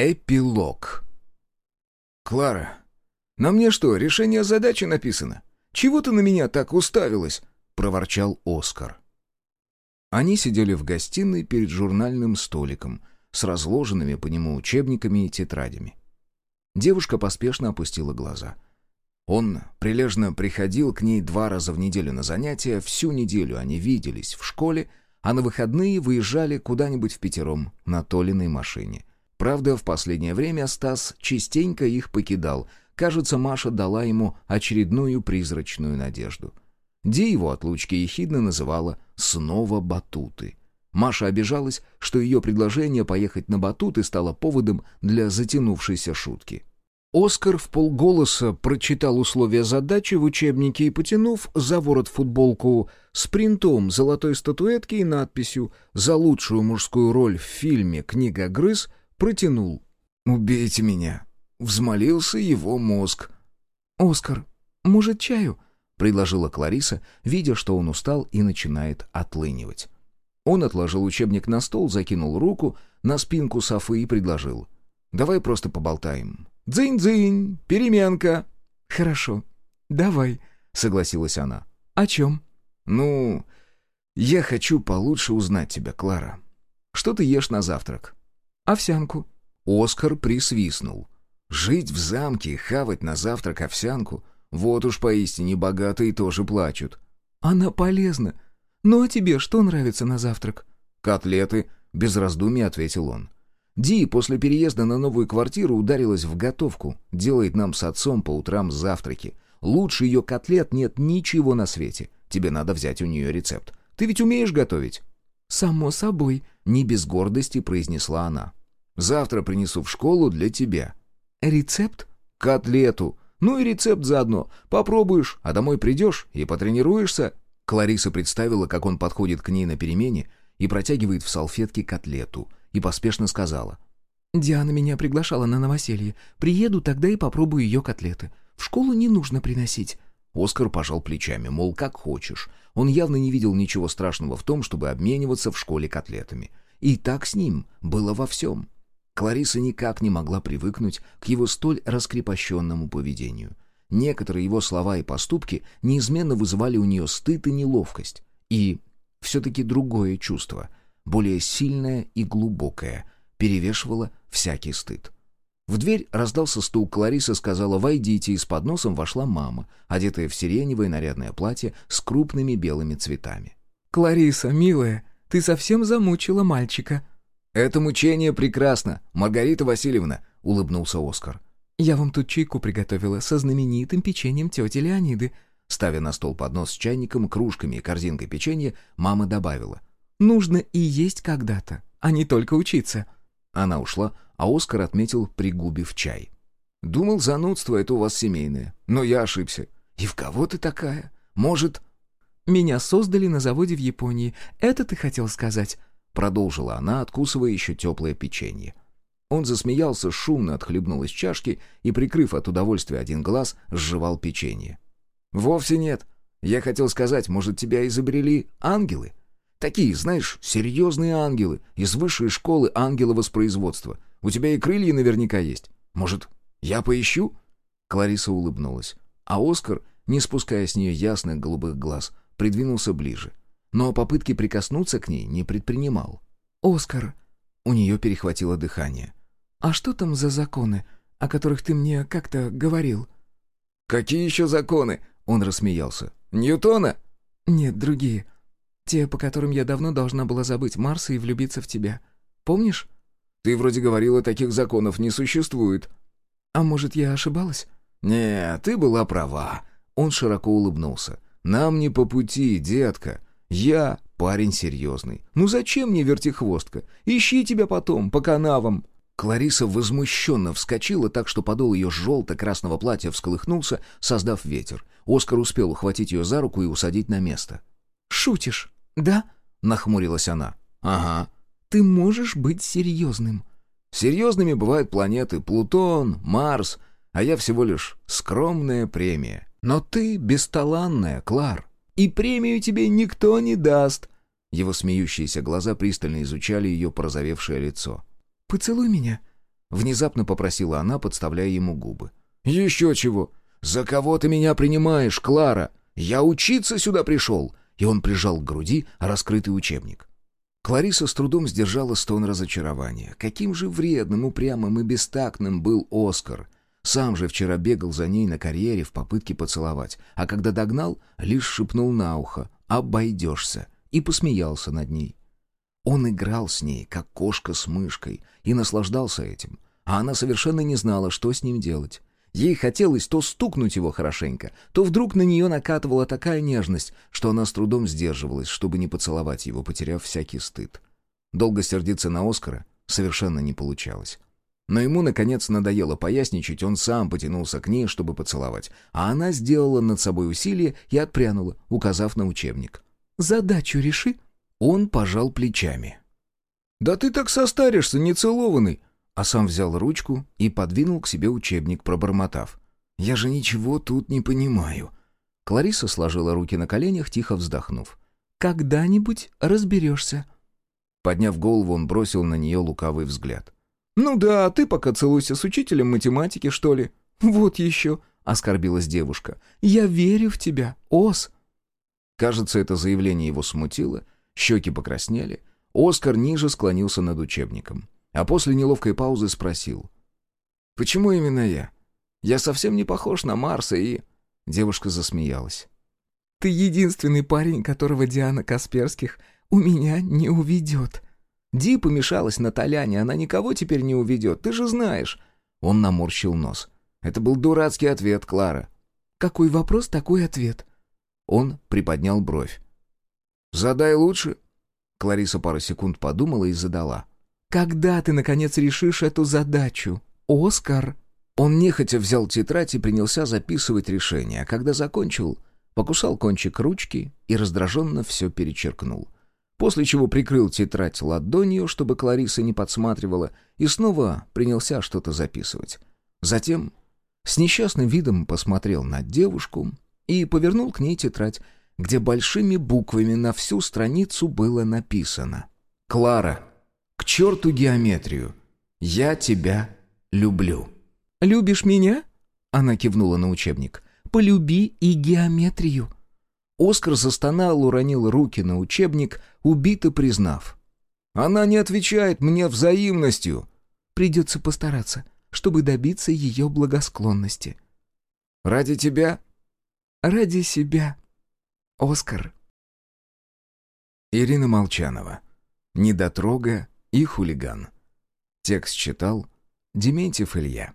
Эпилог. «Клара, на мне что, решение задачи написано? Чего ты на меня так уставилась?» — проворчал Оскар. Они сидели в гостиной перед журнальным столиком с разложенными по нему учебниками и тетрадями. Девушка поспешно опустила глаза. Он прилежно приходил к ней два раза в неделю на занятия, всю неделю они виделись в школе, а на выходные выезжали куда-нибудь в пятером на Толиной машине. Правда, в последнее время Стас частенько их покидал. Кажется, Маша дала ему очередную призрачную надежду. Ди его отлучки ехидно называла «снова батуты». Маша обижалась, что ее предложение поехать на батуты стало поводом для затянувшейся шутки. Оскар в полголоса прочитал условия задачи в учебнике и, потянув за ворот футболку с принтом золотой статуэтки и надписью «За лучшую мужскую роль в фильме «Книга грыз», протянул. «Убейте меня!» Взмолился его мозг. «Оскар, может, чаю?» — предложила Клариса, видя, что он устал и начинает отлынивать. Он отложил учебник на стол, закинул руку на спинку Софы и предложил. «Давай просто поболтаем. Дзынь-дзынь, переменка!» «Хорошо, давай», — согласилась она. «О чем?» «Ну, я хочу получше узнать тебя, Клара. Что ты ешь на завтрак?» Овсянку». Оскар присвистнул. «Жить в замке и хавать на завтрак овсянку? Вот уж поистине богатые тоже плачут». «Она полезна. Ну а тебе что нравится на завтрак?» «Котлеты», — без раздумий ответил он. Ди после переезда на новую квартиру ударилась в готовку, делает нам с отцом по утрам завтраки. Лучше ее котлет нет ничего на свете. Тебе надо взять у нее рецепт. Ты ведь умеешь готовить?» «Само собой», — не без гордости произнесла она. Завтра принесу в школу для тебя». «Рецепт?» «Котлету. Ну и рецепт заодно. Попробуешь, а домой придешь и потренируешься». Клариса представила, как он подходит к ней на перемене и протягивает в салфетке котлету, и поспешно сказала. «Диана меня приглашала на новоселье. Приеду, тогда и попробую ее котлеты. В школу не нужно приносить». Оскар пожал плечами, мол, как хочешь. Он явно не видел ничего страшного в том, чтобы обмениваться в школе котлетами. И так с ним было во всем. Клариса никак не могла привыкнуть к его столь раскрепощенному поведению. Некоторые его слова и поступки неизменно вызывали у нее стыд и неловкость. И все-таки другое чувство, более сильное и глубокое, перевешивало всякий стыд. В дверь раздался стук, Клариса сказала «Войдите», и с подносом вошла мама, одетая в сиреневое нарядное платье с крупными белыми цветами. «Клариса, милая, ты совсем замучила мальчика», «Это мучение прекрасно, Маргарита Васильевна», — улыбнулся Оскар. «Я вам тут чайку приготовила со знаменитым печеньем тети Леониды». Ставя на стол поднос с чайником, кружками и корзинкой печенья, мама добавила. «Нужно и есть когда-то, а не только учиться». Она ушла, а Оскар отметил, пригубив чай. «Думал, занудство — это у вас семейное. Но я ошибся. И в кого ты такая? Может...» «Меня создали на заводе в Японии. Это ты хотел сказать?» Продолжила она, откусывая еще теплое печенье. Он засмеялся, шумно отхлебнул из чашки и, прикрыв от удовольствия один глаз, сживал печенье. «Вовсе нет. Я хотел сказать, может, тебя изобрели ангелы? Такие, знаешь, серьезные ангелы, из высшей школы ангеловоспроизводства. У тебя и крылья наверняка есть. Может, я поищу?» Клариса улыбнулась, а Оскар, не спуская с нее ясных голубых глаз, придвинулся ближе но попытки прикоснуться к ней не предпринимал. «Оскар!» У нее перехватило дыхание. «А что там за законы, о которых ты мне как-то говорил?» «Какие еще законы?» Он рассмеялся. «Ньютона?» «Нет, другие. Те, по которым я давно должна была забыть Марса и влюбиться в тебя. Помнишь?» «Ты вроде говорила, таких законов не существует». «А может, я ошибалась?» «Не, ты была права». Он широко улыбнулся. «Нам не по пути, детка. Я парень серьезный. Ну зачем мне вертихвостка? Ищи тебя потом, по канавам». Клариса возмущенно вскочила так, что подол ее желто-красного платья всколыхнулся, создав ветер. Оскар успел ухватить ее за руку и усадить на место. «Шутишь, да?» — нахмурилась она. «Ага». «Ты можешь быть серьезным». «Серьезными бывают планеты Плутон, Марс, а я всего лишь скромная премия. Но ты бесталанная, Клар и премию тебе никто не даст». Его смеющиеся глаза пристально изучали ее порозовевшее лицо. «Поцелуй меня». Внезапно попросила она, подставляя ему губы. «Еще чего! За кого ты меня принимаешь, Клара? Я учиться сюда пришел!» И он прижал к груди раскрытый учебник. Клариса с трудом сдержала стон разочарования. Каким же вредным, упрямым и бестактным был Оскар. Сам же вчера бегал за ней на карьере в попытке поцеловать, а когда догнал, лишь шепнул на ухо «обойдешься» и посмеялся над ней. Он играл с ней, как кошка с мышкой, и наслаждался этим, а она совершенно не знала, что с ним делать. Ей хотелось то стукнуть его хорошенько, то вдруг на нее накатывала такая нежность, что она с трудом сдерживалась, чтобы не поцеловать его, потеряв всякий стыд. Долго сердиться на Оскара совершенно не получалось. Но ему, наконец, надоело поясничать, он сам потянулся к ней, чтобы поцеловать, а она сделала над собой усилие и отпрянула, указав на учебник. «Задачу реши». Он пожал плечами. «Да ты так состаришься, нецелованный!» а сам взял ручку и подвинул к себе учебник, пробормотав. «Я же ничего тут не понимаю». Клариса сложила руки на коленях, тихо вздохнув. «Когда-нибудь разберешься». Подняв голову, он бросил на нее лукавый взгляд. «Ну да, а ты пока целуйся с учителем математики, что ли?» «Вот еще», — оскорбилась девушка. «Я верю в тебя, Ос». Кажется, это заявление его смутило, щеки покраснели. Оскар ниже склонился над учебником а после неловкой паузы спросил. «Почему именно я? Я совсем не похож на Марса и...» Девушка засмеялась. «Ты единственный парень, которого Диана Касперских у меня не уведет». Ди помешалась на Толяне, она никого теперь не уведет, ты же знаешь. Он наморщил нос. Это был дурацкий ответ, Клара. «Какой вопрос, такой ответ». Он приподнял бровь. «Задай лучше». Клариса пару секунд подумала и задала. Когда ты, наконец, решишь эту задачу, Оскар?» Он нехотя взял тетрадь и принялся записывать решение, а когда закончил, покусал кончик ручки и раздраженно все перечеркнул. После чего прикрыл тетрадь ладонью, чтобы Клариса не подсматривала, и снова принялся что-то записывать. Затем с несчастным видом посмотрел на девушку и повернул к ней тетрадь, где большими буквами на всю страницу было написано «Клара». К черту геометрию. Я тебя люблю». «Любишь меня?» Она кивнула на учебник. «Полюби и геометрию». Оскар застонал, уронил руки на учебник, убито признав. «Она не отвечает мне взаимностью». «Придется постараться, чтобы добиться ее благосклонности». «Ради тебя?» «Ради себя, Оскар». Ирина Молчанова. «Недотрога и хулиган. Текст читал Дементьев Илья.